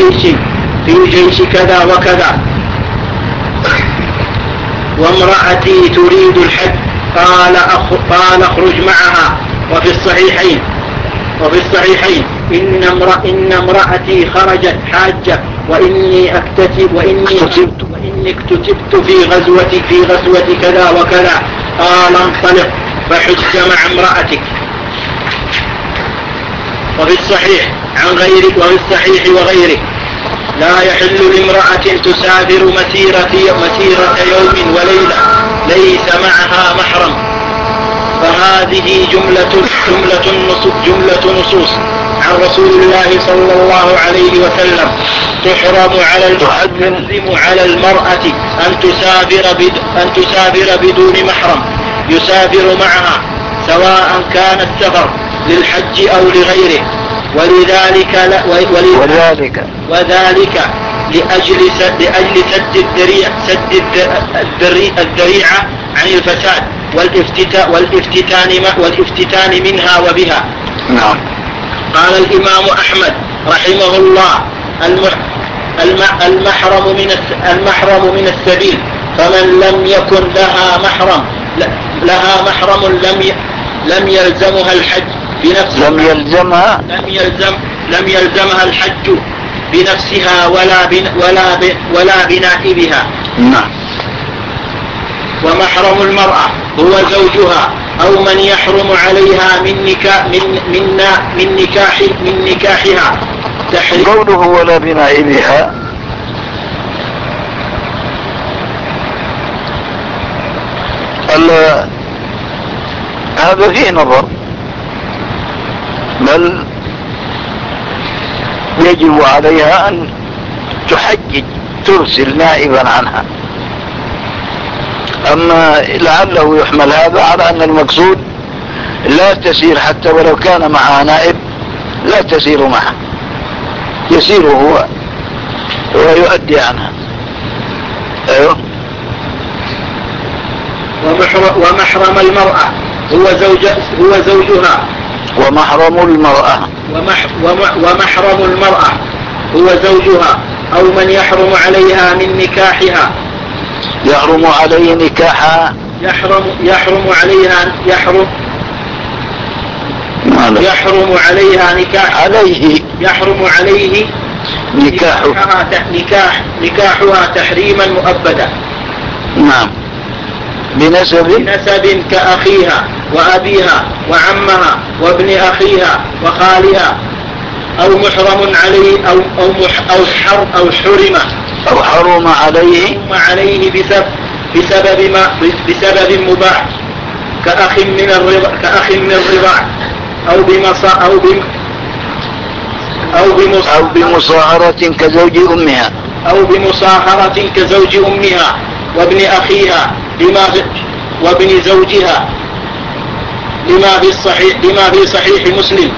جيش في جيش كذا وكذا. وامرأتي تريد الحج قال قال اخرج معها. وفي الصحيحين وفي الصحيحين إن, امرأ إن امرأتي خرجت حاجة وإني أكتتب وإني اكتتبت وإني اكتتبت في غزوة في غزوة كذا وكذا. قال انطلق فحج مع امرأتك. وفي الصحيح عن غيرك وفي الصحيح وغيره لا يحل لامرأة تسافر مسيرة مسيرة يوم وليلة ليس معها محرم. فهذه جملة جملة نصوص جملة نصوص عن رسول الله صلى الله عليه وسلم. تحرم على تحرم على المرأة أن تسافر بد أن تسافر بدون محرم. يسافر معها سواء كان السفر للحج أو لغيره ولذلك لا وذلك وذلك لأجل سد لأجل سد الذريع سد الذريعة عن الفساد والافتتان والافتتان والافتتان منها وبها. نعم. قال الإمام أحمد رحمه الله المحرم من المحرم من السبيل فمن لم يكن لها محرم لها محرم لم لم يلزمها الحج بنفسها. لم يلزمها؟ لم يلزم لم يلزمها الحج بنفسها ولا بن ولا ب ولا بنائبها. نعم. ومحرم المرأة هو زوجها أو من يحرم عليها من نكاح من من من نكاح من نكاحها. تحريم. قوله ولا بنائبها؟ هذا فيه نظر. بل يجب عليها أن تحجج ترسل نائبا عنها. أما لعله يحمل هذا على أن المقصود لا تسير حتى ولو كان معها نائب لا تسير معه. يسير هو ويؤدي عنها. أيوه. ومحرم المرأة هو زوج هو زوجها. ومحرم المرأة. ومح ومحرم المرأة. هو زوجها أو من يحرم عليها من نكاحها. يحرم عليه نكاحها. يحرم يحرم عليها يحرم. يحرم عليها نكاح. عليه. يحرم عليه نكاحها نكاح نكاحها تحريما مؤبدا. نعم. بنسب بنسب كأخيها وأبيها وعمها وابن أخيها وخالها أو محرم عليه أو أو مح أو حر أو حرم. أو حرم عليه. حرم عليه بسبب بسبب ما بسبب مباح. كأخ من الرضا كأخ من الرضاع. أو بمصا أو بم أو بمصاهرة أو بمصاهرة كزوج أمها. أو بمصاهرة كزوج أمها. وابن أخيها لما وابن زوجها لما في الصحيح لما في صحيح مسلم.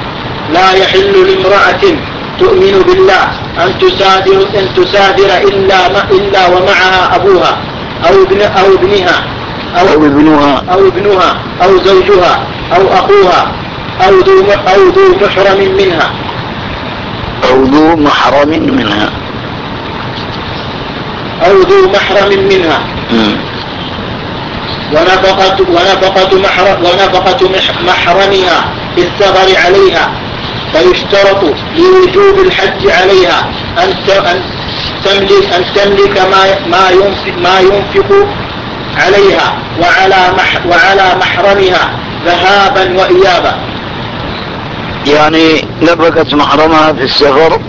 لا يحل لامرأة تؤمن بالله أن تسافر أن تسافر إلا ما إلا ومعها أبوها أو ابن أو ابنها أو, أو ابنها. أو ابنها أو زوجها أو أخوها أو ذو أو ذو محرم منها. أو ذو محرم منها. أو ذو محرم منها. ونفقة ونفقة محرم ونفقة محرمها في السفر عليها. فيشترط لوجوب الحج عليها أن تملك أن تملك ما ما ينفق ما ينفق عليها وعلى مح وعلى محرمها ذهابا وإيابا. يعني نفقت محرمها في السفر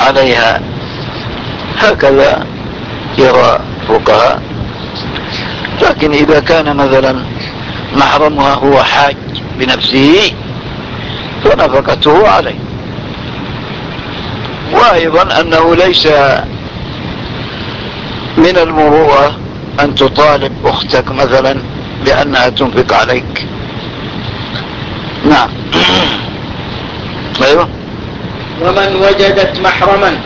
عليها. هكذا. يرى فقهاء. لكن إذا كان مثلا محرمها هو حاج بنفسه فنفقته عليه. وأيضا أنه ليس من المروءة أن تطالب أختك مثلا بأنها تنفق عليك. نعم. أيوه. ومن وجدت محرما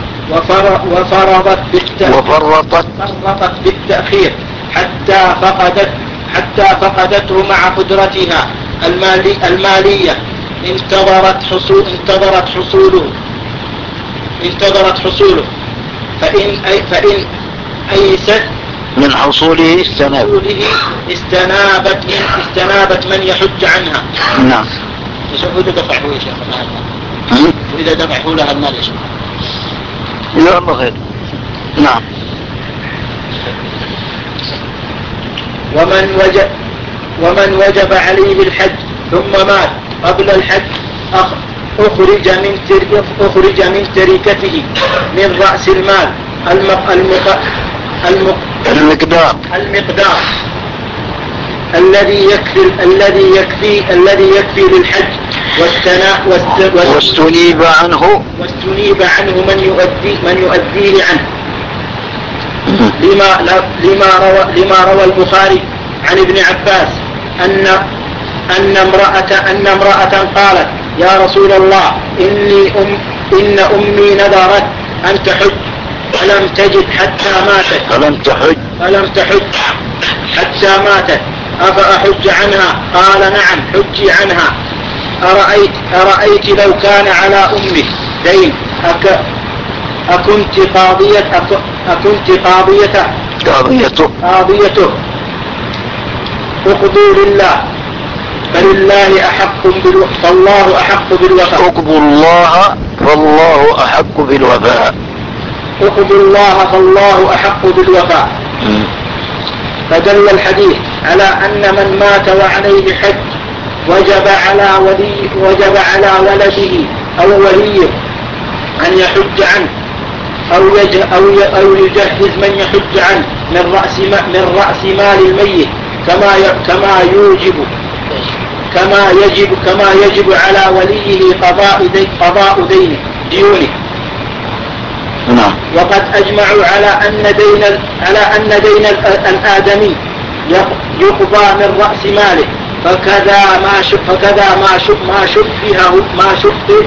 وفرطت. فرطت بالتأخير. حتى فقدت حتى فقدته مع قدرتها. المالي المالية. انتظرت حصول انتظرت حصوله. انتظرت حصوله. فإن أي فإن أيست من حصوله استناب. حصوله استنابت من استنابت من يحج عنها. نعم. يشوف إذا دفعه يا شيخ؟ وإذا دفعه لها المال يا شيخ. لا الله خير نعم ومن وجب ومن وجب عليه الحج ثم مات قبل الحج أخ- أخرج من. أخرج من تركته من رأس المال المق... المق... المق... المقدار المقدار الذي يكفي الذي يكفي الذي يكفي للحج. واستنيب عنه. واستنيب عنه من يؤدي من يؤديه عنه. لما لما روى لما روى البخاري عن ابن عباس أن أن امرأة أن امرأة قالت يا رسول الله إني أم إن أمي نذرت أن تحج. فلم تجد حتى ماتت؟ فلم تحج؟ فلم تحج؟ حتى ماتت. أفأحج عنها؟ قال نعم حجي عنها. أرأيت, أرأيت لو كان على أمك. دين أك أكنت قاضية أك أكنت قاضية قضيته قاضيته. اقضوا لله. فلله أحق بالو... فالله أحق بالوفاء. اقضوا الله فالله أحق بالوفاء. اقضوا الله فالله أحق بالوفاء. فدل الحديث على أن من مات وعليه حج وجب على ولي وجب على ولده أو وليه أن يحج عنه أو يج أو أو يجهز من يحج عنه من رأس من رأس مال الميت كما كما يوجب كما يجب كما يجب على وليه قضاء دي قضاء دينه ديونه. نعم. وقد أجمعوا على أن دين على أن دين ال- الآدمي يق- يقضى من رأس ماله. فكذا ما ش- فكذا ما ش- ما شبه ما شبه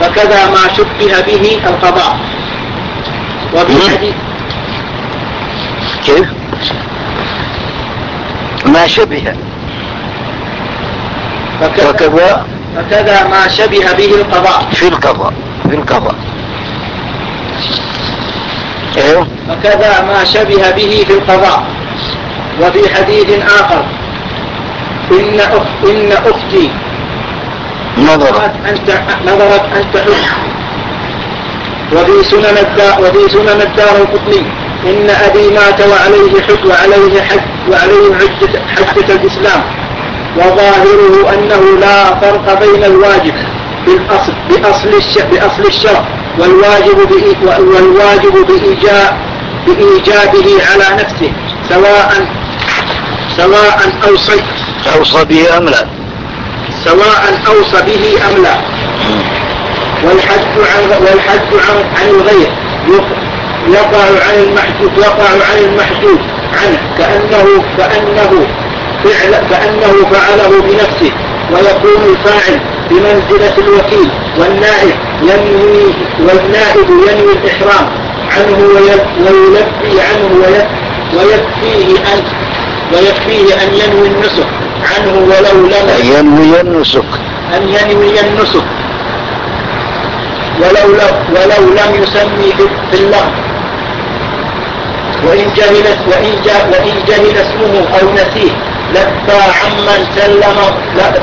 فكذا ما شبه به القضاء. وفي مم. حديث كيف؟ ما شبه. فكذا, فكذا ما شبه به القضاء. في القضاء. في القضاء. أيوه فكذا ما شبه به في القضاء. وفي حديث آخر. إن أخ إن أختي. نظر. نظرت أن نظرت أن تحج وفي سنن الدار وفي سنن الدار القطني. إن أبي مات وعليه حج وعليه حج وعليه حجة, حجة الإسلام. وظاهره أنه لا فرق بين الواجب بالأصل بأصل بأصل الشرع والواجب والواجب بإيجاب بإيجابه على نفسه سواء سواء أوصي أوصى به أم لا؟ سواء أوصى به أم لا. والحج عن والحج عن عن الغير. يق- يقع عن المحجوب يقع عن المحجوب عنه. كأنه كأنه فعل كأنه فعله بنفسه. ويكون الفاعل بمنزلة الوكيل. والنائب ينوي والنائب ينوي الإحرام عنه وي- ويلبي عنه وي- ويكفيه أن ويكفيه أن ينوي النسك عنه ولو لم ينوي النسك أن ينوي النسك ولو لو ولو لم يسمي في- اللفظ وإن جهل وإن جهل وإن جهل اسمه أو نسيه لبى عمن سلم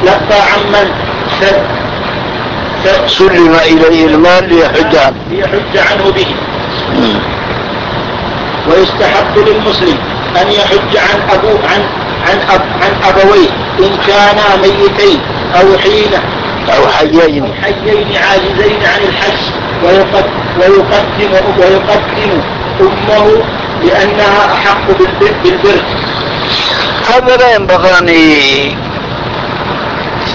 لبى عمن سل سل سلم إليه المال ليحج عنه. ليحج عنه به. ويستحق للمسلم أن يحج عن أبو عن عن أب عن أبويه إن كانا ميتين أو حين أو حيين. أو حيين عاجزين عن الحج. ويقدم ويقدم أمه لأنها أحق بالبر, بالبر. هذا لا ينبغي أن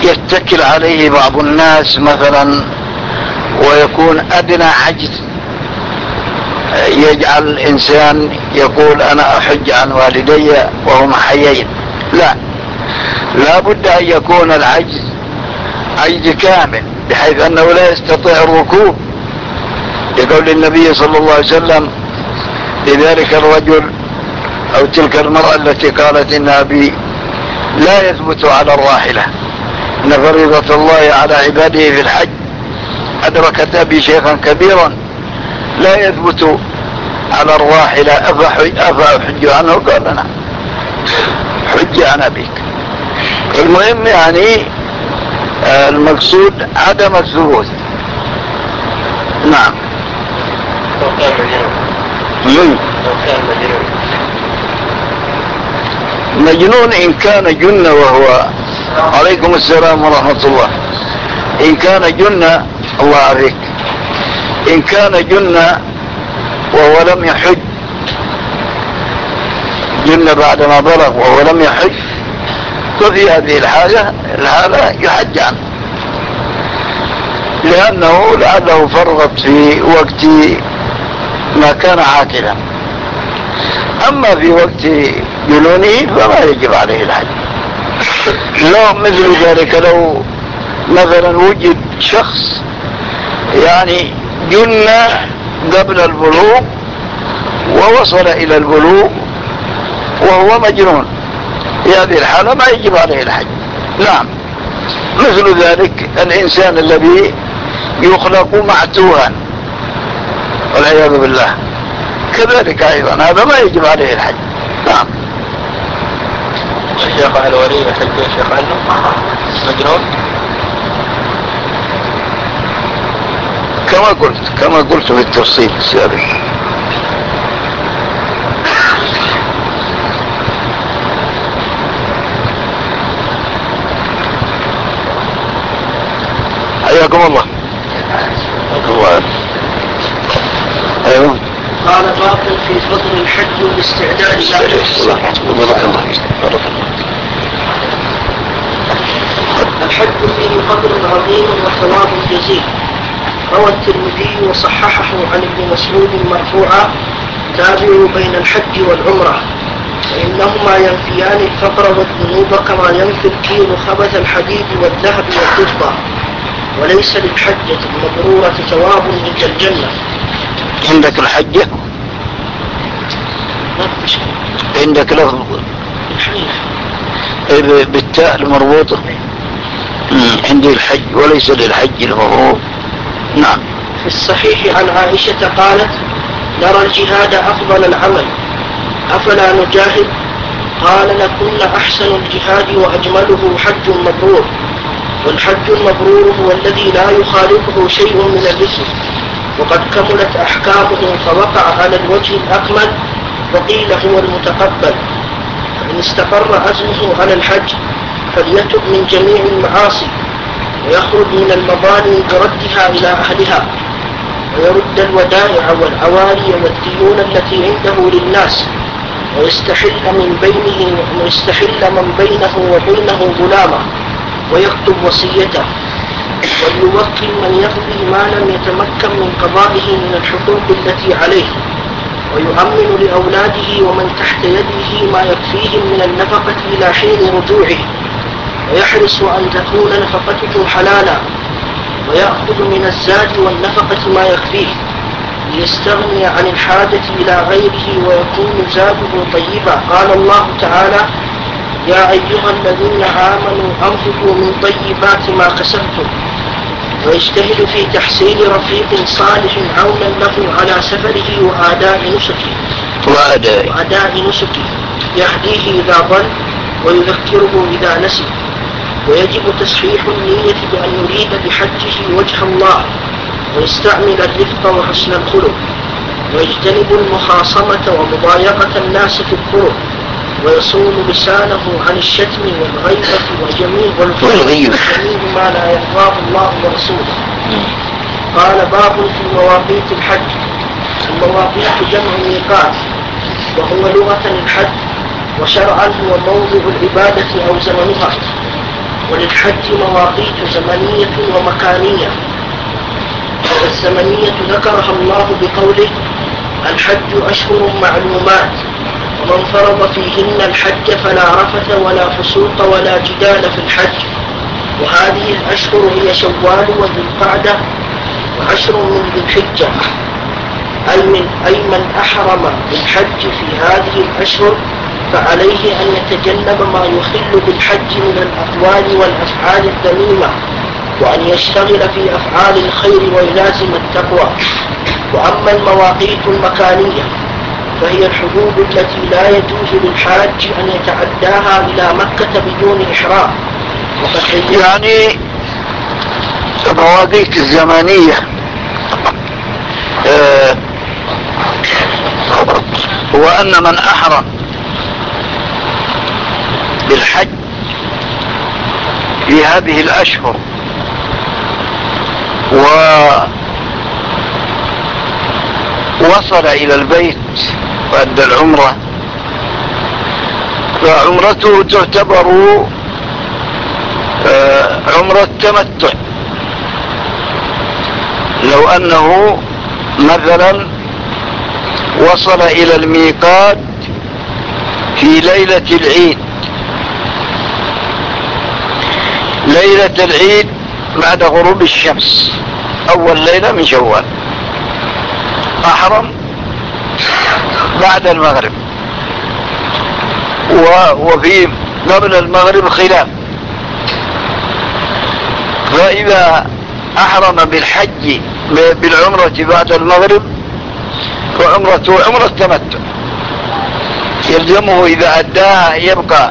يتكل عليه بعض الناس مثلا ويكون أدنى عجز. يجعل الإنسان يقول أنا أحج عن والدي وهما حيين. لا. لا بد أن يكون العجز عجز كامل بحيث أنه لا يستطيع الركوب. لقول النبي صلى الله عليه وسلم لذلك الرجل أو تلك المرأة التي قالت إن أبي لا يثبت على الراحلة إن فريضة الله على عباده في الحج أدركت أبي شيخا كبيرا لا يثبت على الراحلة أفأحج عنه قال نعم. حج عن أبيك. المهم يعني المقصود عدم الثبوت. نعم. لو كان مجنون لو كان مجنون مجنون إن كان جن وهو عليكم السلام ورحمة الله. إن كان جن الله عليك. إن كان جن وهو لم يحج جن بعدما بلغ وهو لم يحج ففي هذه الحالة الحالة يحج عنه. لأنه لعله فرط في وقت ما كان عاقلا. أما في وقت جنونه فما يجب عليه الحج. لو مثل ذلك لو مثلا وجد شخص يعني جن قبل البلوغ ووصل إلى البلوغ وهو مجنون. في هذه الحالة ما يجب عليه الحج. نعم. مثل ذلك الإنسان الذي يخلق معتوها. والعياذ بالله. كذلك أيضا. هذا ما يجب عليه الحج. نعم. الشيخ الولي يحج الشيخ عنه؟ مجنون؟ كما قلت كما قلت في التفصيل السابق حياكم الله. الله. أيوه. قال باب في فضل الحج والاستعداد له بارك الله الحج فيه فضل عظيم وثواب جزيل. روى الترمذي وصححه عن ابن مسعود مرفوعا تابعوا بين الحج والعمرة فإنهما ينفيان الفقر والذنوب كما ينفي الكيل خبث الحديد والذهب والفضة وليس للحجة المبرورة ثواب عند الجنة. عندك الحجة؟ عندك لفظ إيه، بالتاء المربوطة. عندي الحج وليس للحج المفروض نعم. في الصحيح عن عائشة قالت نرى الجهاد أفضل العمل. أفلا نجاهد؟ قال لكن أحسن الجهاد وأجمله حج مبرور. والحج المبرور هو الذي لا يخالفه شيء من الرسل. وقد كملت أحكامه فوقع على الوجه الأكمل وقيل هو المتقبل. فإن استقر عزمه على الحج فليتب من جميع المعاصي. ويخرج من المظالم بردها إلى أهلها ويرد الودائع والعواري والديون التي عنده للناس ويستحل من بينه ويستحل من بينه وبينه غلامه ويكتب وصيته وليوكل من يقضي ما لم يتمكن من قضائه من الحقوق التي عليه ويؤمن لأولاده ومن تحت يده ما يكفيهم من النفقة إلى حين رجوعه. ويحرص أن تكون نفقته حلالا ويأخذ من الزاد والنفقة ما يكفيه ليستغني عن الحاجة إلى غيره ويكون زاده طيبا. قال الله تعالى يا أيها الذين آمنوا أنفقوا من طيبات ما كسبتم ويجتهد في تحسين رفيق صالح عونا له على سفره وآداء نسكه. وأداء. وأداء نسكه. يهديه إذا ضل ويذكره إذا نسي. ويجب تصحيح النية بأن يريد بحجه وجه الله ويستعمل الرفق وحسن الخلق ويجتنب المخاصمة ومضايقة الناس في الطرق ويصون لسانه عن الشتم والغيبة وجميع والجميع ما لا يرضاه الله ورسوله. قال باب في مواقيت الحج. المواقيت جمع ميقات وهو لغة الحج وشرعا هو موضع العبادة أو زمنها. وللحج مواقيت زمنية ومكانية. والزمنية ذكرها الله بقوله الحج أشهر معلومات ومن فرض فيهن الحج فلا رفث ولا فسوق ولا جدال في الحج. وهذه الأشهر هي شوال وذي القعدة وعشر من ذي الحجة. أي من, أي من أحرم بالحج في هذه الأشهر فعليه أن يتجنب ما يخل بالحج من الأقوال والأفعال الذميمة وأن يشتغل في أفعال الخير ويلازم التقوى. وأما المواقيت المكانية فهي الحدود التي لا يجوز للحاج أن يتعداها إلى مكة بدون إحرام. يعني المواقيت الزمانية آه هو أن من أحرم بالحج في هذه الأشهر. ووصل إلى البيت وأدى العمرة. فعمرته تعتبر آه، عمرة تمتع لو أنه مثلا وصل إلى الميقات في ليلة العيد ليلة العيد بعد غروب الشمس. أول ليلة من شوال. أحرم بعد المغرب. وفي قبل المغرب خلاف. فإذا أحرم بالحج بالعمرة بعد المغرب فعمرته عمرة تمتع يلزمه إذا أداها يبقى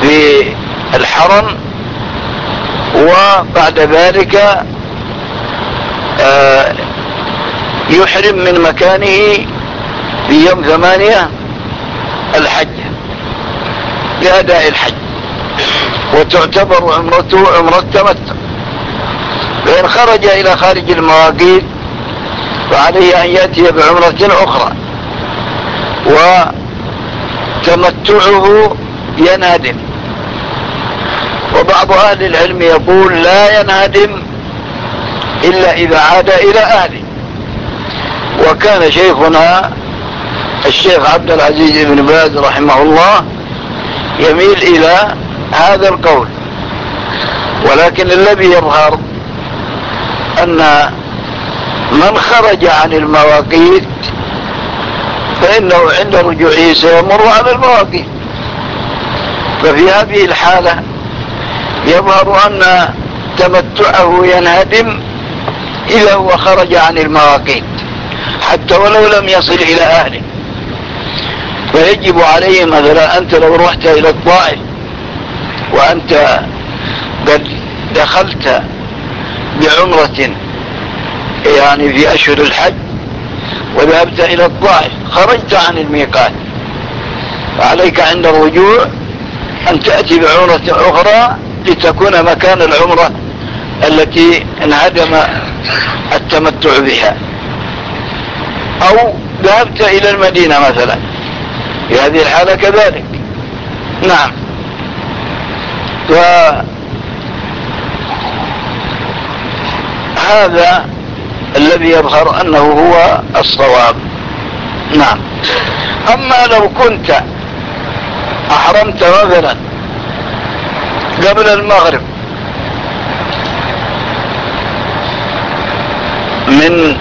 في الحرم وبعد ذلك آه، يحرم من مكانه في يوم ثمانية الحج لأداء الحج. وتعتبر عمرته عمرة تمتع فإن خرج إلى خارج المواقيت فعليه أن يأتي بعمرة أخرى. وتمتعه ينهدم وبعض أهل العلم يقول لا ينهدم إلا إذا عاد إلى أهله. وكان شيخنا الشيخ عبد العزيز بن باز رحمه الله يميل إلى هذا القول. ولكن الذي يظهر أن من خرج عن المواقيت فإنه عند رجوعه سيمر على المواقيت. ففي هذه الحالة يظهر أن تمتعه ينهدم إذا هو خرج عن المواقيت حتى ولو لم يصل إلى أهله. فيجب عليه مثلا أنت لو رحت إلى الطائف وأنت قد دخلت بعمرة يعني في أشهر الحج وذهبت إلى الطائف خرجت عن الميقات. فعليك عند الرجوع أن تأتي بعمرة أخرى لتكون مكان العمرة التي انهدم التمتع بها. أو ذهبت إلى المدينة مثلا. في هذه الحالة كذلك. نعم. فهذا الذي يظهر أنه هو الصواب. نعم. أما لو كنت أحرمت مثلا قبل المغرب. من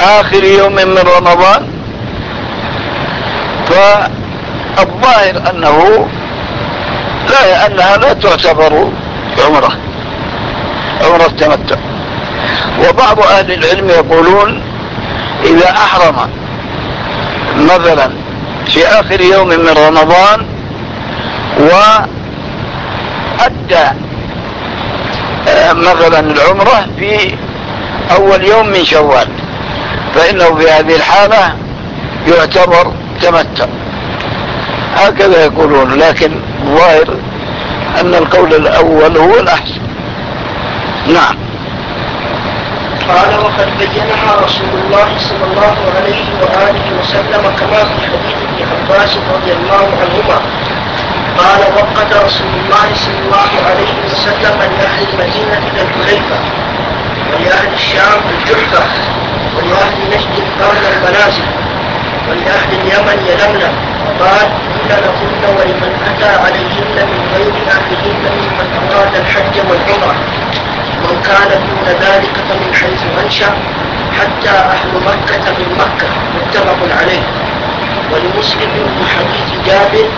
آخر يوم من رمضان فالظاهر أنه لا أنها لا تعتبر عمرة عمرة تمتع. وبعض أهل العلم يقولون إذا أحرم مثلا في آخر يوم من رمضان وأدى آه، مثلا العمرة في أول يوم من شوال فإنه في هذه الحالة يعتبر تمتع. هكذا يقولون لكن ظاهر أن القول الأول هو الأحسن. نعم. قال وقد بينها رسول الله صلى الله عليه وآله وسلم كما في حديث ابن عباس رضي الله عنهما قال وقت رسول الله صلى الله عليه وسلم لأهل المدينة الحليفة ولأهل الشام الجحفة ولأهل نجد قرن المنازل ولأهل اليمن يلملم. وقال إن لهن ولمن أتى عليهن من غير أهلهن ممن أراد الحج والعمرة. من كان دون ذلك فمن حيث أنشأ حتى أهل مكة من مكة. متفق عليه. ولمسلم من حديث جابر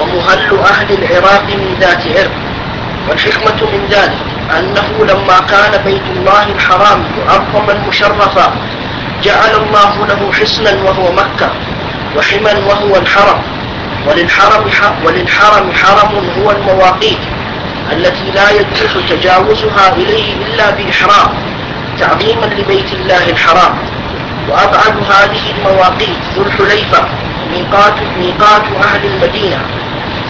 ومهل أهل العراق من ذات عرق والحكمة من ذلك أنه لما كان بيت الله الحرام معظما مشرفا جعل الله له حصنا وهو مكة وحما وهو الحرم وللحرم وللحرم حرم هو المواقيت التي لا يجوز تجاوزها إليه إلا بإحرام تعظيما لبيت الله الحرام وأبعد هذه المواقيت ذو الحليفة ميقات ميقات أهل المدينة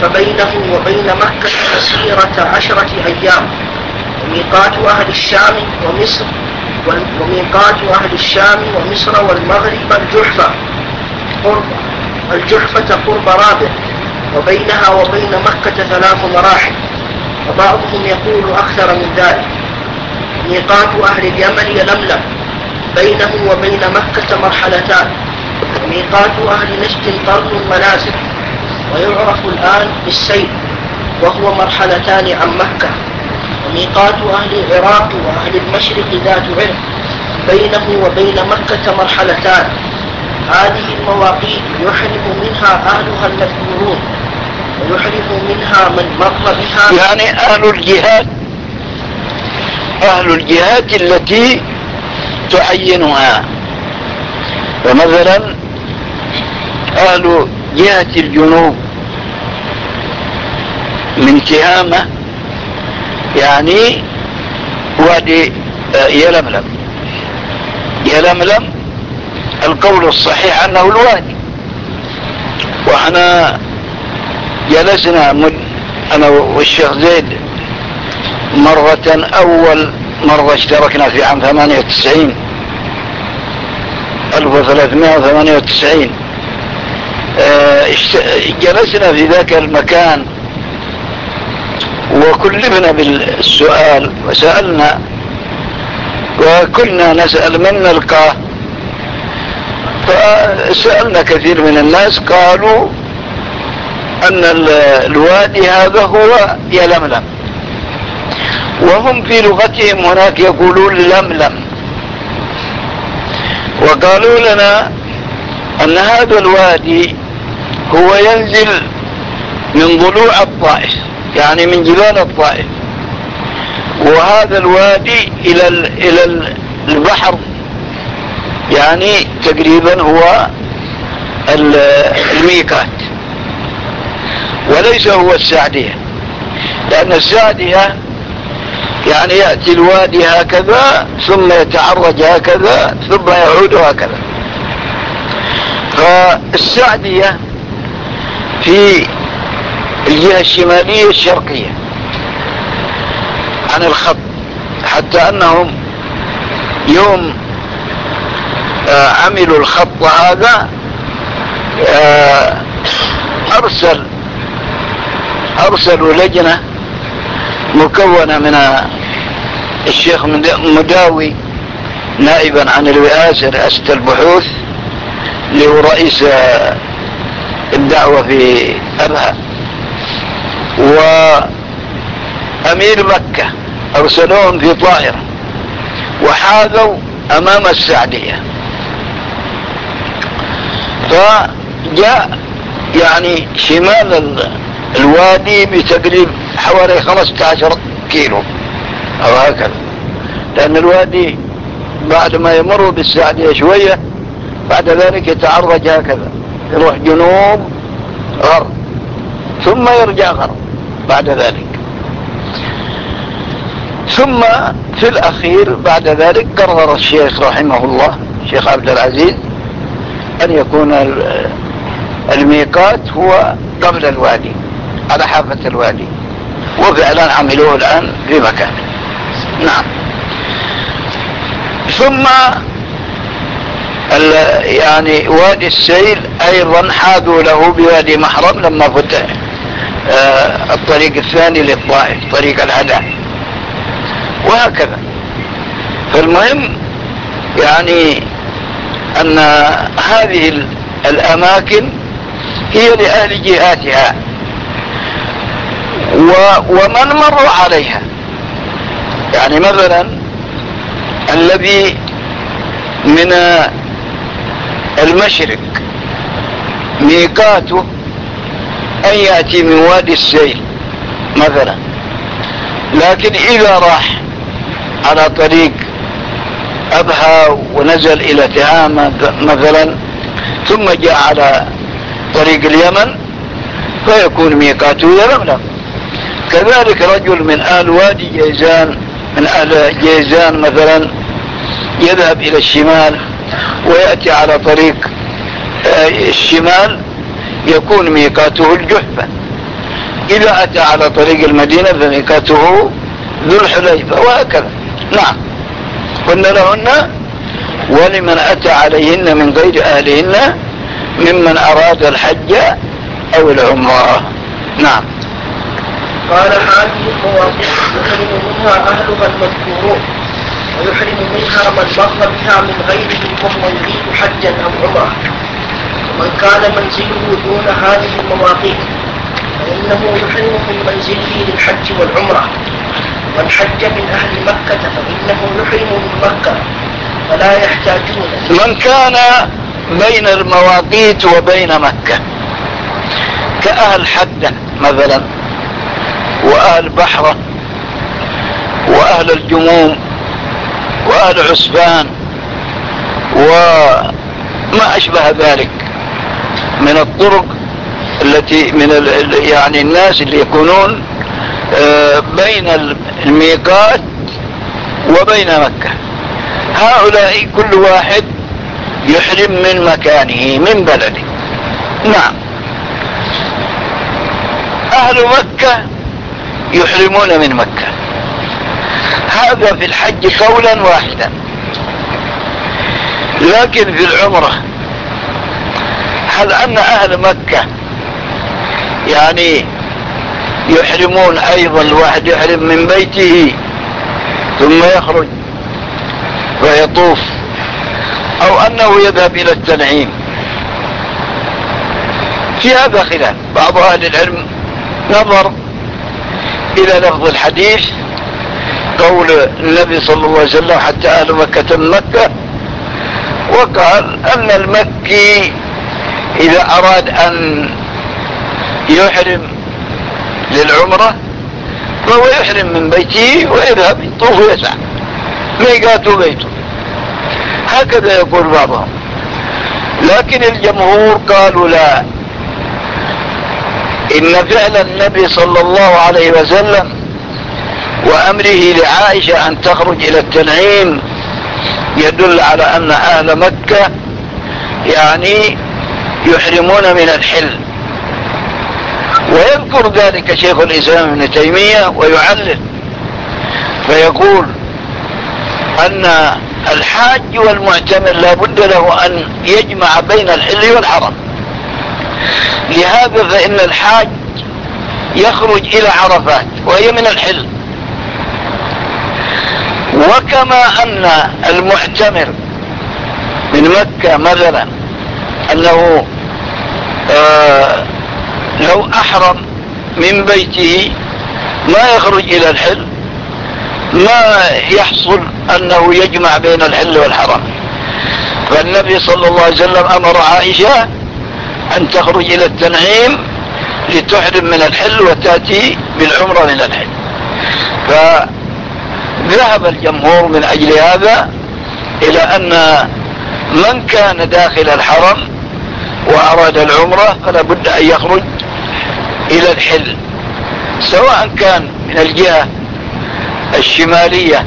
فبينه وبين مكة مسيرة عشرة أيام. وميقات أهل الشام ومصر وميقات أهل الشام ومصر والمغرب الجحفة قرب الجحفة قرب رابع. وبينها وبين مكة ثلاث مراحل وبعضهم يقول أكثر من ذلك. ميقات أهل اليمن يلملم بينه وبين مكة مرحلتان. وميقات أهل نجد قرن المنازل ويعرف الآن بالسيل وهو مرحلتان عن مكة. وميقات أهل العراق وأهل المشرق ذات عرق بينه وبين مكة مرحلتان. هذه المواقيت يحرم منها أهلها المذكورون ويحرم منها من مر بها. يعني أهل الجهاد أهل الجهات التي تعينها. فمثلا أهل جهة الجنوب من تهامة يعني وادي آه، يلملم. يلملم القول الصحيح أنه الوادي. وأنا جلسنا مد أنا والشيخ زيد مرة أول مرة اشتركنا في عام 98 1398 آه، جلسنا في ذاك المكان وكلفنا بالسؤال وسألنا وكنا نسأل من نلقاه فسألنا كثير من الناس قالوا أن الوادي هذا هو يلملم. وهم في لغتهم هناك يقولون لملم. وقالوا لنا أن هذا الوادي هو ينزل من ضلوع الطائف يعني من جبال الطائف. وهذا الوادي إلى إلى البحر يعني تقريبا هو الميقات. وليس هو السعدية لأن السعدية يعني يأتي الوادي هكذا ثم يتعرج هكذا ثم يعود هكذا. فالسعدية في الجهة الشمالية الشرقية عن الخط حتى أنهم يوم آه، عملوا الخط هذا آه، أرسل أرسلوا لجنة مكونة من الشيخ مداوي نائبا عن الرئاسة رئاسة البحوث اللي هو رئيس الدعوة في أبها. وأمير مكة أرسلوهم في طائرة وحاذوا أمام السعدية. فجاء يعني شمال الوادي بتقريب حوالي 15 كيلو أو هكذا. لأن الوادي بعد ما يمر بالسعدية شوية بعد ذلك يتعرج هكذا يروح جنوب غرب ثم يرجع غرب بعد ذلك. ثم في الأخير بعد ذلك قرر الشيخ رحمه الله الشيخ عبد العزيز أن يكون الميقات هو قبل الوادي على حافة الوادي. وفعلا عملوه الآن في مكانه نعم. ثم يعني وادي السيل أيضا حاذوا له بوادي محرم لما فتح آه الطريق الثاني للطائف طريق الهدى وهكذا. فالمهم يعني أن هذه الأماكن هي لأهل جهاتها. ومن مر عليها. يعني مثلا الذي من المشرق. ميقاته أن يأتي من وادي السيل مثلا. لكن إذا راح على طريق أبها ونزل إلى تهامة مثلا ثم جاء على طريق اليمن فيكون ميقاته يلملم كذلك رجل من أهل وادي جيزان من أهل جيزان مثلا يذهب إلى الشمال ويأتي على طريق آه، الشمال يكون ميقاته الجحفة. إذا أتى على طريق المدينة فميقاته ذو الحليفة وهكذا. نعم. قلنا لهن ولمن أتى عليهن من غير أهلهن ممن أراد الحج أو العمرة. نعم. قال هذه المواضيع يحرم منها أهلها المذكورون. ويحرم منها من مر بها من غيره وهو يريد حجا أو عمرة. ومن كان منزله دون هذه المواقيت فإنه يحرم من منزله للحج والعمرة. من حج من أهل مكة فإنه يحرم من مكة. فلا يحتاجون من كان بين المواقيت وبين مكة كأهل حدة مثلا وأهل بحرة وأهل الجموم وأهل عسبان وما أشبه ذلك من الطرق التي من يعني الناس اللي يكونون آه، بين الميقات وبين مكة. هؤلاء كل واحد يحرم من مكانه من بلده. نعم. أهل مكة يحرمون من مكة. هذا في الحج قولا واحدا. لكن في العمرة هل أن أهل مكة يعني يحرمون أيضا الواحد يحرم من بيته ثم يخرج ويطوف أو أنه يذهب إلى التنعيم؟ في هذا خلاف. بعض أهل العلم نظر إلى لفظ الحديث قول النبي صلى الله عليه وسلم حتى أهل مكة مكة وقال أن المكي إذا أراد أن يحرم للعمرة فهو يحرم من بيته ويذهب يطوف ويسعى ميقاته بيته. هكذا يقول بعضهم. لكن الجمهور قالوا لا. إن فعل النبي صلى الله عليه وسلم وأمره لعائشة أن تخرج إلى التنعيم. يدل على أن أهل مكة يعني يحرمون من الحل. ويذكر ذلك شيخ الإسلام ابن تيمية ويعلل فيقول أن الحاج والمعتمر لا بد له أن يجمع بين الحل والحرم. لهذا فإن الحاج يخرج إلى عرفات وهي من الحل. وكما أن المعتمر من مكة مثلا أنه آه لو أحرم من بيته ما يخرج إلى الحل ما يحصل أنه يجمع بين الحل والحرم فالنبي صلى الله عليه وسلم أمر عائشة أن تخرج إلى التنعيم لتحرم من الحل وتأتي بالعمرة من الحل. فذهب الجمهور من أجل هذا إلى أن من كان داخل الحرم وأراد العمرة فلا بد أن يخرج إلى الحل. سواء كان من الجهة الشمالية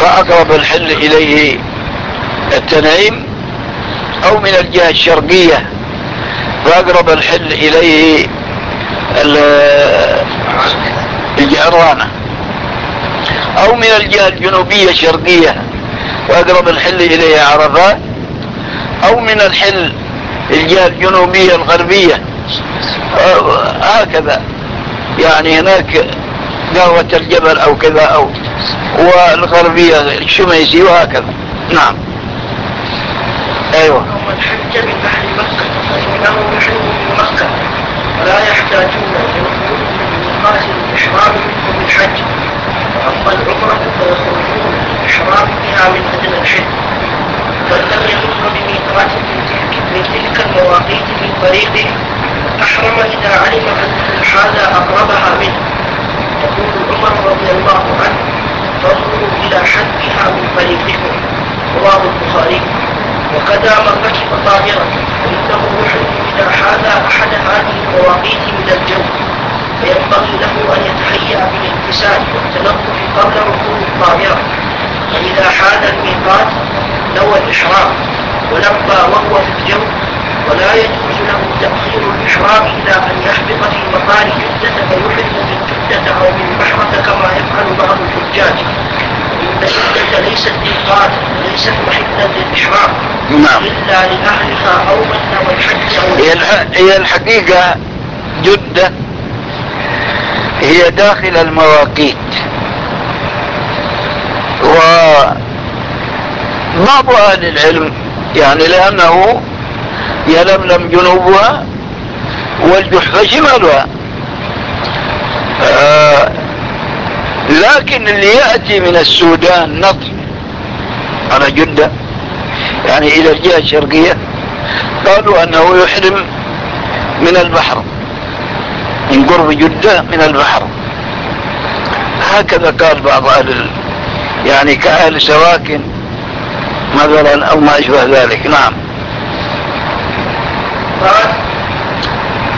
فأقرب الحل إليه التنعيم أو من الجهة الشرقية فأقرب الحل إليه الجعرانة. أو من الجهة الجنوبية الشرقية وأقرب الحل إليه عرفات أو من الحل الجهة الجنوبية الغربية. هكذا. يعني هناك قهوة الجبل أو كذا أو والغربية الشميسي وهكذا. نعم. أيوه. ومن حج من مكة من مكة. ولا يحتاجون إلى الخروج من ميقات الإحرام منهم الحج واما العمرة الاحرام بها من ادنى الحج بل لم يمر بميقات من تلك المواقيت من طريق أحرم إذا علم أن هذا أقربها منه يقول عمر رضي الله عنه فانظروا إلى حدها من طريقكم رواه البخاري وكذا من ركب طائرة فإنه يحرم إذا حاذى أحد هذه المواقيت من الجو فينبغي له أن يتهيأ بالامتثال والتنظف قبل ركوب الطائرة. فإذا حان الميقات نوى الإحرام ولبى وهو في الجو ولا يجوز له تأخير الإحرام إلى أن يحبط في مطار جدة فيحرم من جدة أو من بحرة كما يفعل بعض الحجاج. إن جدة ليست ميقات وليست محلا للإحرام. نعم. إلا لأهلها أو من نوى الحج أو هي الحقيقة جدة هي داخل المواقيت. وبعض أهل العلم يعني لأنه يلملم جنوبها والجحفة شمالها. آه لكن اللي يأتي من السودان نطف على جدة يعني إلى الجهة الشرقية قالوا أنه يحرم من البحر. من قرب جدة من البحر. هكذا قال بعض أهل يعني كأهل سواكن مثلا أو ما أشبه ذلك. نعم. قال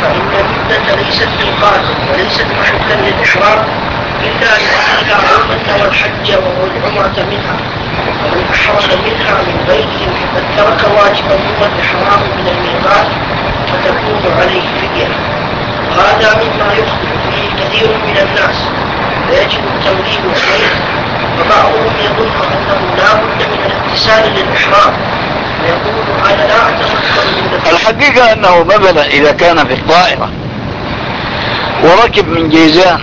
فإن جدة ليست ميقاتا وليست محلا للإحرام إلا لأهلها أو من نوى الحج والعمرة منها ومن أحرم منها من غيرهم فقد ترك واجبا هو الإحرام من الميقات فتكون عليه فدية. وهذا مما يخطئ فيه كثير من الناس فيجب التنبيه عليه. وبعضهم يظن أنه لا بد من الامتثال من الحقيقة أنه مثلا إذا كان في الطائرة وركب من جيزان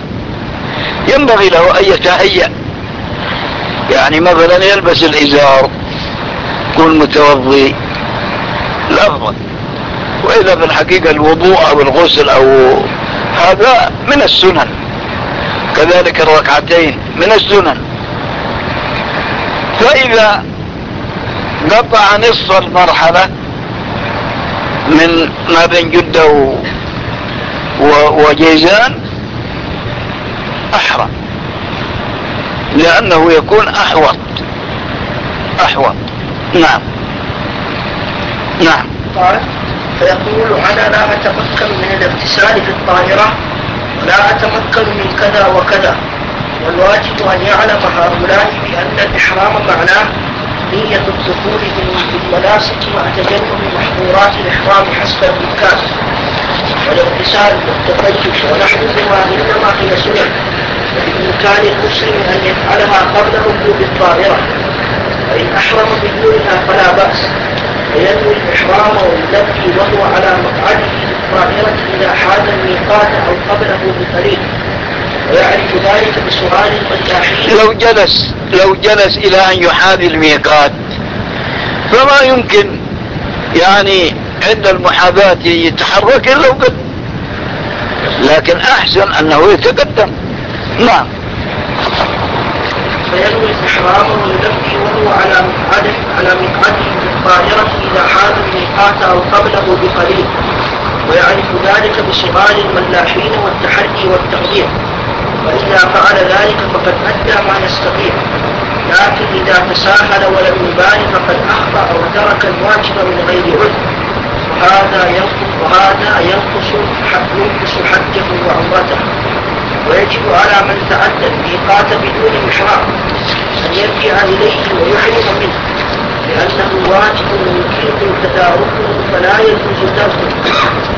ينبغي له أن يتهيأ. يعني مثلا يلبس الإزار يكون متوضي الأفضل وإذا في الحقيقة الوضوء أو الغسل أو هذا من السنن. كذلك الركعتين من السنن. فإذا قطع نصف المرحلة من ما بين جدة. وجيزان أحرم. لأنه يكون أحوط. أحوط. نعم. نعم. فيقول أنا لا أتمكن من الاغتسال في الطائرة ولا أتمكن من كذا وكذا. والواجب أن يعلم هؤلاء بأن الإحرام معناه نية الدخول في المناسك مع تجنب محظورات الإحرام حسب الإمكان. والاغتسال والتفجش ونحوهما إنما هي سنن بإمكان المسلم أن يفعلها قبل ركوب الطائرة. فإن أحرم بدونها فلا بأس. فينوي الإحرام ويلبي وهو على مقعده في الطائرة إذا حاد الميقات أو قبله بقليل ويعرف ذلك بسؤال المداحين لو جلس لو جلس إلى أن يحاذي الميقات فما يمكن يعني عند المحاذاة يتحرك إلا وقد. لكن أحسن أنه يتقدم. نعم. فينوي الإحرام ويلبي على مقعده على مقعده في الطائرة إذا حاد الميقات أو قبله بقليل. ويعرف ذلك بسؤال الملاحين والتحري والتقدير وإذا فعل ذلك فقد أدى ما يستطيع. لكن إذا تساهل ولم يبالي فقد أخطأ وترك الواجب من غير عذر. وهذا ينقص وهذا ينقص ينقص حجه وعمرته ويجب على من تعدى الميقات بدون إحرام. أن يرجع إليه ويحرم منه لأنه واجب يمكنه تداركه فلا يجوز تركه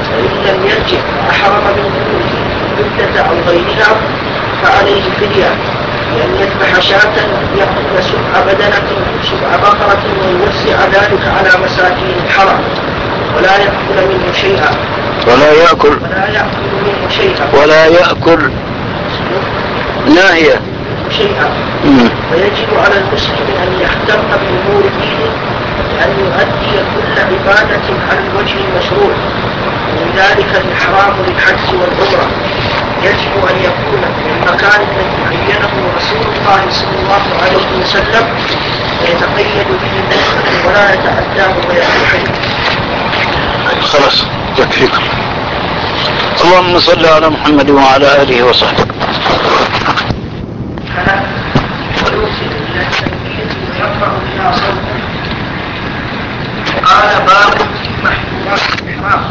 فإن لم يرجع وأحرم من دونه مدة أو غيرها فعليه فدية بأن يذبح شاة يأخذ سبع بدنة سبع بقرة ويوسع ذلك على مساكين الحرم ولا يأكل منه شيئا. ولا يأكل ولا يأكل منه شيئا. ولا يأكل ناهية. شيئا. مم. ويجب على المسلم أن يهتم بأمور دينه بأن يؤدي كل عبادة على الوجه المشروع ومن ذلك الإحرام للحج والعمرة. يجب أن يكون في المكان الذي عينه رسول الله صلى الله عليه وسلم ويتقيد به المسلم ولا يتعداه ويتحد خلاص يكفيكم اللهم صل على محمد وعلى آله وصحبه. من التكبير ويرفع بها صوته قال باب في محظورات الإحرام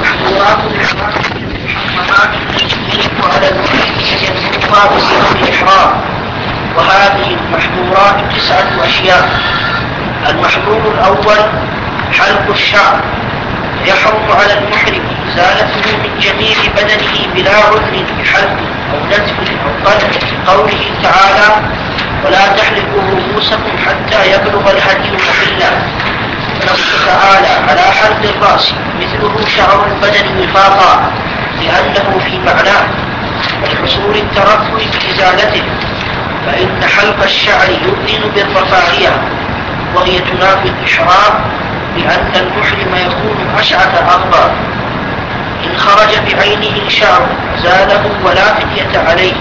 محظورات الإحرام المحرمات التي يجب على المحرم ينفقها بصيغة الإحرام وهذه المحظورات تسعة أشياء. المحظور الأول حلق الشعر. يحرم على المحرم إزالته من جميع بدنه بلا عذر بحلق أو نتف أو قلب قوله تعالى ولا تحلقوا رؤوسكم حتى يبلغ الهدي محلا ونص تعالى على حلق الرأس مثله شعر البدن وفاقا لأنه في معناه ولحصول الترفع بإزالته فإن حلق الشعر يؤذن بالرفاهية وهي تنافي الإحرام لأن المحرم يكون أشعث أغبر إن خرج بعينه شعر زاده ولا فدية عليه.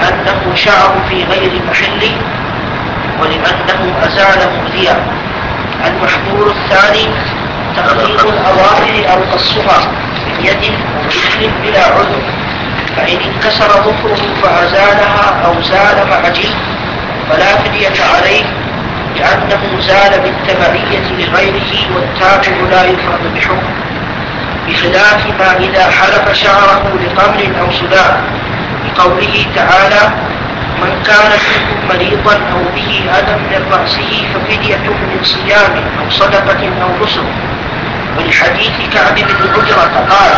لأنه شعر في غير محله ولأنه أزال مؤذيا المحظور الثاني تقليد الأوامر أو قصها أو رجل بلا عذر. فإن انكسر ظفره فأزالها أو زال مع جلد فلا فدية عليه. لأنه زال بالتبعية لغيره والتابع لا يفرد بحكم بخلاف ما إذا حلف شعره لقمر أو صداع. لقوله تعالى من كان منكم مريضا أو به أذى من رأسه ففدية من صيام أو صدقة أو نسك ولحديث كعب بن عجرة قال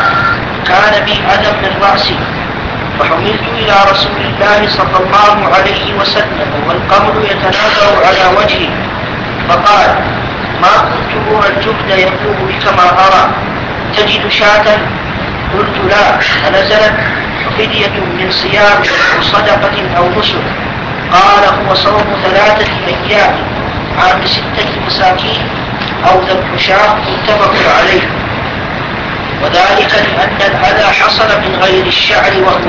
كان بي أذى من رأسي فحملت إلى رسول الله صلى الله عليه وسلم والقمر يتناثر على وجهي. فقال ما كنت أرى الجهد يبلغ بك ما أرى. تجد شاة؟ قلت لا فنزلت فدية من صيام أو صدقة أو نسك. قال هو صوم ثلاثة أيام عن ستة مساكين أو ذبح شاة متفق عليه. وذلك لأن الأذى حصل من غير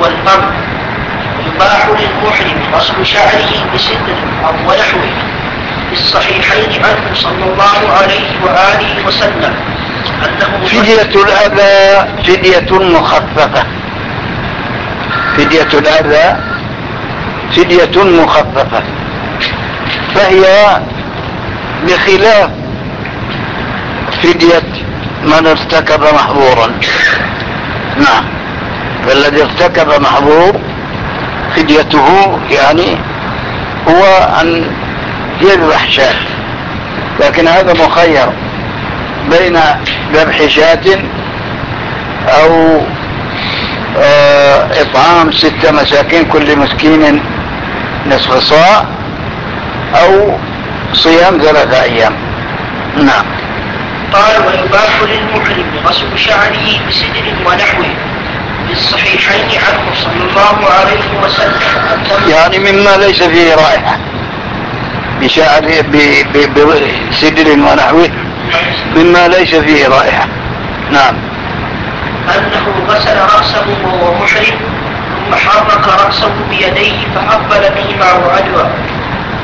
الشعر وهو القمر يباح للمحرم غسل شعره بستر أو ونحوه في الصحيحين عنه صلى الله عليه وآله وسلم فدية الأذى فدية مخففة. فدية الأذى فدية مخففة. فهي بخلاف فدية من ارتكب محظورا. نعم. فالذي ارتكب محظور فديته يعني هو أن يذبح شاة. لكن هذا مخير بين ذبح شاة أو آه، إطعام ستة مساكين كل مسكين نصف صاع أو صيام ثلاثة أيام. نعم. قال ويباح للمحرم غسل شعره بسدر ونحوه. في الصحيحين عنه صلى الله عليه وسلم. يعني مما ليس فيه رائحة. بشعر بسدر ونحوه. مما ليس فيه رائحة. نعم. أنه غسل رأسه وهو محرم ثم حرك رأسه بيديه فأقبل بهما وعدوى.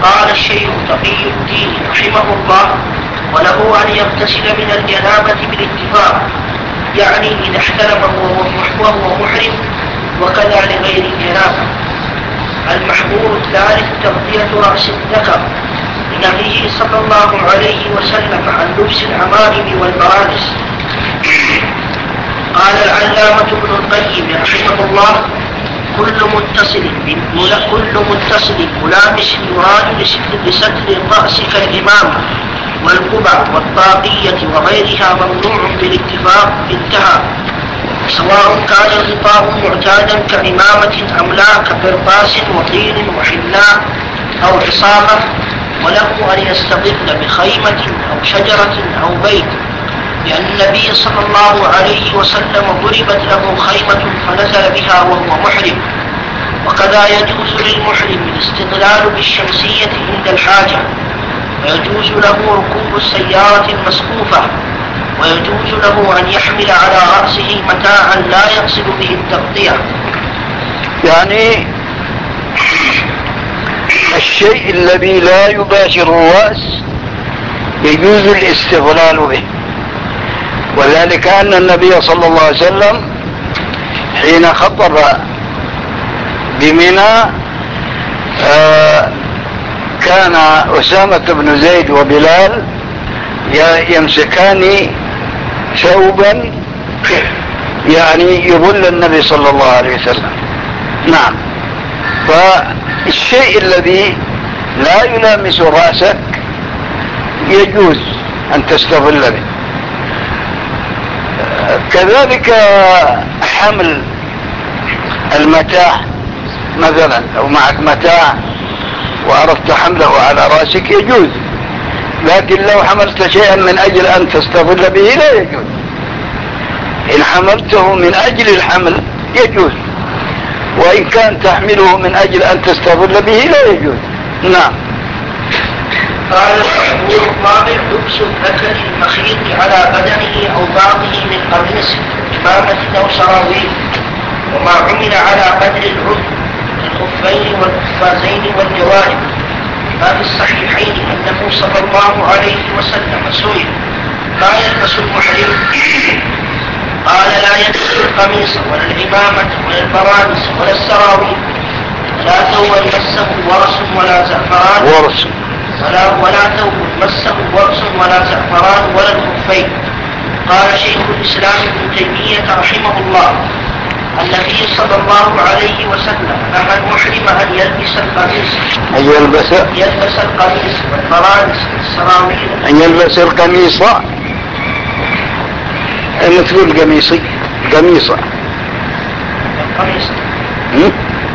قال الشيخ تقي الدين رحمه الله وله أن يغتسل من الجنابة بالاتفاق. يعني إذا احتلم وهو محرم وكذا لغير الجنابة المحمول الثالث تغطية رأس الذكر لنبيه صلى الله عليه وسلم عن لبس العمائم والبرانس قال العلامة ابن القيم رحمه الله كل متصل كل متصل ملامس يراد لستر الرأس كالإمامة والقبع والطاقية وغيرها ممنوع بالاتفاق انتهى سواء كان الغطاء معتادا كإمامة أم لا كقرطاس وطين وحناء أو عصامة وله أن يستظل بخيمة أو شجرة أو بيت. لأن النبي صلى الله عليه وسلم ضربت له خيمة فنزل بها وهو محرم. وكذا يجوز للمحرم الاستظلال بالشمسية عند الحاجة. ويجوز له ركوب السيارة المسقوفة ويجوز له أن يحمل على رأسه متاعا لا يقصد به التغطية. يعني الشيء الذي لا يباشر الرأس يجوز الاستغلال به. وذلك أن النبي صلى الله عليه وسلم حين خطب بمنى آه كان أسامة بن زيد وبلال يمسكان ثوبا يعني يظل النبي صلى الله عليه وسلم. نعم. فالشيء الذي لا يلامس رأسك يجوز أن تستظل به. كذلك حمل المتاع مثلا لو معك متاع وأردت حمله على رأسك يجوز. لكن لو حملت شيئا من أجل أن تستظل به لا يجوز. إن حملته من أجل الحمل يجوز. وإن كان تحمله من أجل أن تستظل به لا يجوز. نعم. قال الأمور الرابع لبس الذكر المخيط على بدنه أو بعضه من قميص إمامة أو سراويل وما عمل على قدر العضو الخفين والقفازين والجوارب. ما الصحيحين أنه صلى الله عليه وسلم سئل ما يلبس المحرم؟ قال لا يلبس القميص ولا العمامة ولا البرانس ولا السراويل. ولا ثوبا مسه ورس ولا زعفران. ورس. ولا ولا ثوب مسه ورس ولا زعفران ولا الخفين قال شيخ الإسلام ابن تيمية رحمه الله النبي صلى الله عليه وسلم نهى المحرم أن يلبس القميص؟ أن يلبس؟ يلبس القميص والبرانس والسراويل أن يلبس القميص. أن تقول قميصي؟ قميصة. القميص. هم؟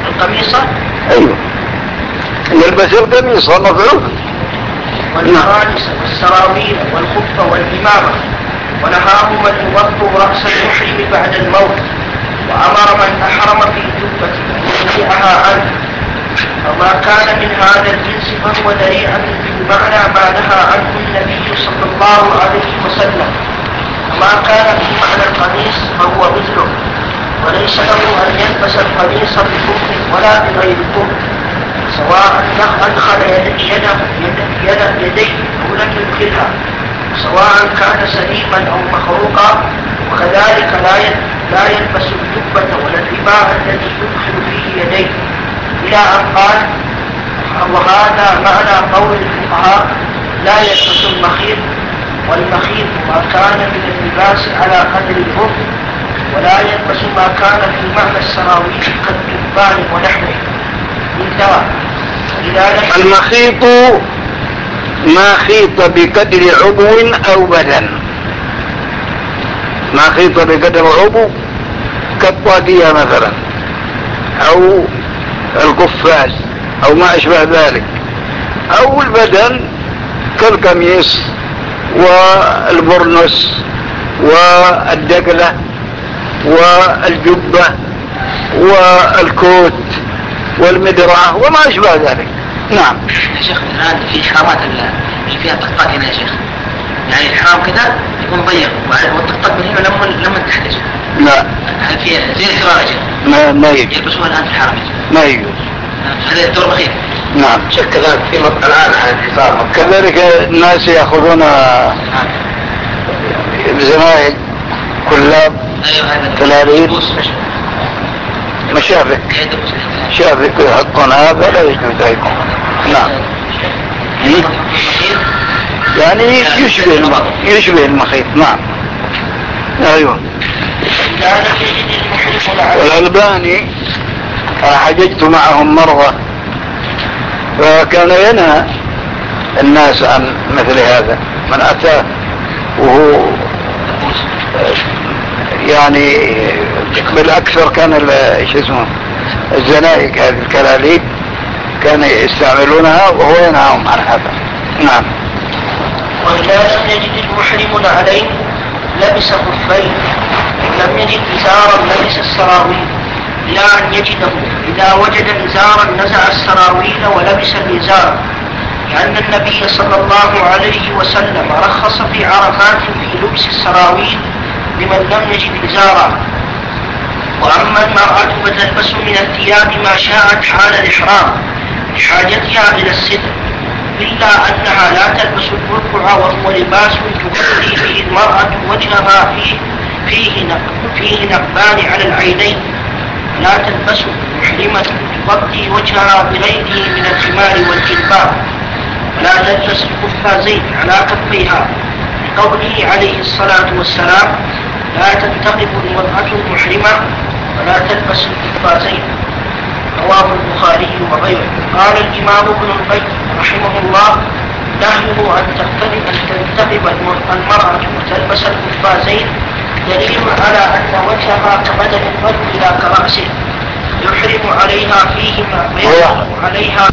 القميص أيوه. أن يلبس القميص مفعول. والبرانس والسراويل والخف والإمامة. ونهاهم أن يغطوا رأس المحرم بعد الموت. وأمر من أحرم في جبة أن ينزعها عنه. وما كان من هذا الجنس فهو ذريعة بمعنى ما نهى عنه النبي صلى الله عليه وسلم. وما كان في معنى القميص فهو مثله وليس له أن يلبس القميص بكفر ولا بغير كفر. سواء أدخل يد- يده يد- يد- يديه أو لم يدخلها سواء كان سليما أو مخروقا وكذلك لا لا يلبس الجبة ولا الإباء الذي يدخل فيه يديه. إلى أن قال وهذا معنى قول الفقهاء لا يلبس المخيط والمخيط ما كان من اللباس على قدر العرف ولا يلبس ما كان في معنى السراويل كالجبان ونحوه. المخيط ما خيط بقدر عضو أو بدن. ما خيط بقدر عضو كالطاقية مثلا أو القفاز أو ما أشبه ذلك أو البدن كالقميص والبرنس والدقلة والجبة والكوت. والمدرعة وما أشبه ذلك. نعم. يا شيخ الآن في حرامات اللي فيها طقطقات هنا يا شيخ. يعني الحرام كذا يكون ضيق. والطقطق من هنا لما لما تحدث. لا. هل في زي شيخ؟ ما, ما يجوز. يلبسوها الآن في الحرم ما يجوز. هذا الدور الاخير نعم. شك كذلك في الآن عن كذلك الناس يأخذون زنايج كلاب أيوه هذا تلاليل. دبوس يا شيخ. مشابك. شابك يحطون هذا لا يجوز أيضا. نعم. المخيط يعني يشبه الم- يشبه المخيط. نعم. أيوه. والألباني حججت معهم مرة فكان ينهى الناس عن مثل هذا من أتى وهو يعني بالأكثر كان شو اسمه الزنائق هذه الكلاليب كانوا يستعملونها وهو ينهاهم عن هذا. نعم. وإذا لم يجد المحرم عليه لبس خفين لم يجد إزارا لبس السراويل. إلى أن يجده إذا وجد إزارا نزع السراويل ولبس الإزار لأن النبي صلى الله عليه وسلم رخص في عرفات في لبس السراويل لمن لم يجد إزارا وأما المرأة فتلبس من الثياب ما شاءت حال الإحرام لحاجتها إلى الستر إلا أنها لا تلبس البرقع وهو لباس تغطي به المرأة وجهها فيه فيه فيه نقبان على العينين. لا تلبسه محرمة تغطي وجهها بغيره من الخمار والجلباب. لا تلبس القفازين على كفيها. لقوله عليه الصلاة والسلام لا تنتقب المرأة المحرمة ولا تلبس القفازين رواه البخاري وغيره. قال الإمام ابن القيم رحمه الله نهيه أن تقترب أن تنتقب المرأة وتلبس القفازين دليل على أن وجهها كبدن الرجل لا كرأسه. يحرم عليها فيهما ويحرم عليها